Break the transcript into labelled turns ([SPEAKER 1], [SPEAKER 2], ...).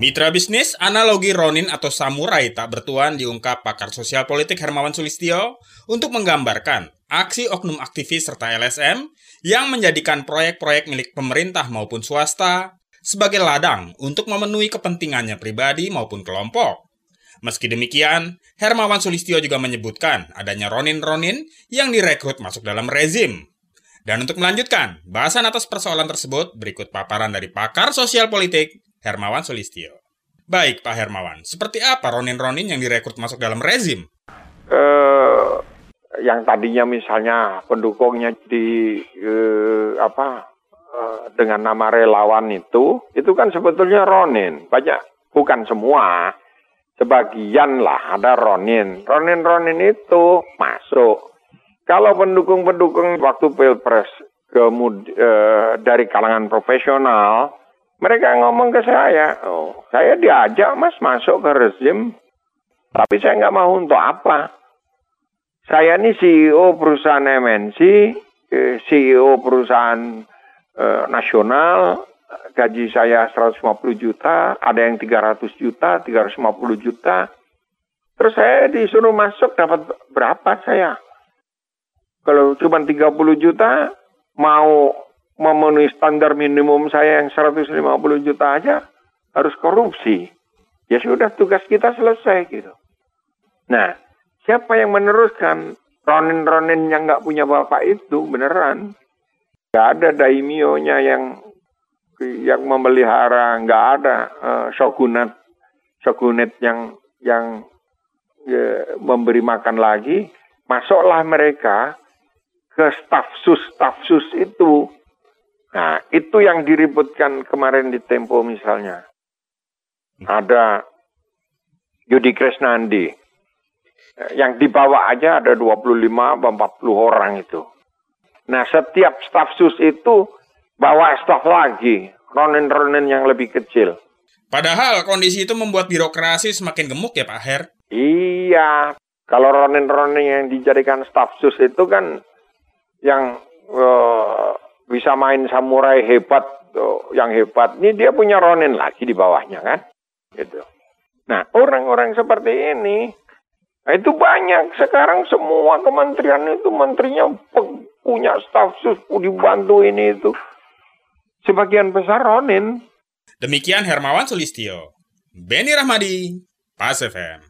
[SPEAKER 1] Mitra bisnis, analogi Ronin atau samurai tak bertuan diungkap pakar sosial politik Hermawan Sulistyo untuk menggambarkan aksi oknum aktivis serta LSM yang menjadikan proyek-proyek milik pemerintah maupun swasta sebagai ladang untuk memenuhi kepentingannya pribadi maupun kelompok. Meski demikian, Hermawan Sulistyo juga menyebutkan adanya Ronin-Ronin yang direkrut masuk dalam rezim. Dan untuk melanjutkan bahasan atas persoalan tersebut, berikut paparan dari pakar sosial politik Hermawan Solistio. Baik, Pak Hermawan, seperti apa Ronin-Ronin yang direkrut masuk dalam rezim?
[SPEAKER 2] Uh, yang tadinya misalnya pendukungnya di uh, apa uh, dengan nama relawan itu, itu kan sebetulnya Ronin. Banyak, bukan semua, sebagian lah ada Ronin. Ronin-Ronin itu masuk. Kalau pendukung-pendukung waktu pilpres kemudian uh, dari kalangan profesional mereka ngomong ke saya, oh, saya diajak mas masuk ke rezim, tapi saya nggak mau untuk apa. Saya ini CEO perusahaan MNC, eh, CEO perusahaan eh, nasional, gaji saya 150 juta, ada yang 300 juta, 350 juta. Terus saya disuruh masuk dapat berapa saya? Kalau cuma 30 juta, mau memenuhi standar minimum saya yang 150 juta aja harus korupsi. Ya sudah tugas kita selesai gitu. Nah, siapa yang meneruskan ronin-ronin yang nggak punya bapak itu beneran? Gak ada daimionya yang yang memelihara, nggak ada uh, shogunat shogunat yang yang ya, memberi makan lagi. Masuklah mereka ke stafsus stafsus itu Nah, itu yang diributkan kemarin di Tempo misalnya. Ada Yudi Krisnandi. Yang dibawa aja ada 25 40 orang itu. Nah, setiap staf sus itu bawa staf lagi. Ronen-ronen yang lebih kecil.
[SPEAKER 1] Padahal kondisi itu membuat birokrasi semakin gemuk ya Pak Her?
[SPEAKER 2] Iya. Kalau ronen-ronen yang dijadikan staf sus itu kan yang uh, bisa main samurai hebat yang hebat. Ini dia punya Ronin lagi di bawahnya kan? Gitu. Nah orang-orang seperti ini nah itu banyak. Sekarang semua kementerian itu menterinya punya staf sus dibantu ini itu. Sebagian besar Ronin.
[SPEAKER 1] Demikian Hermawan Sulistio. Beni Rahmadi Pas FM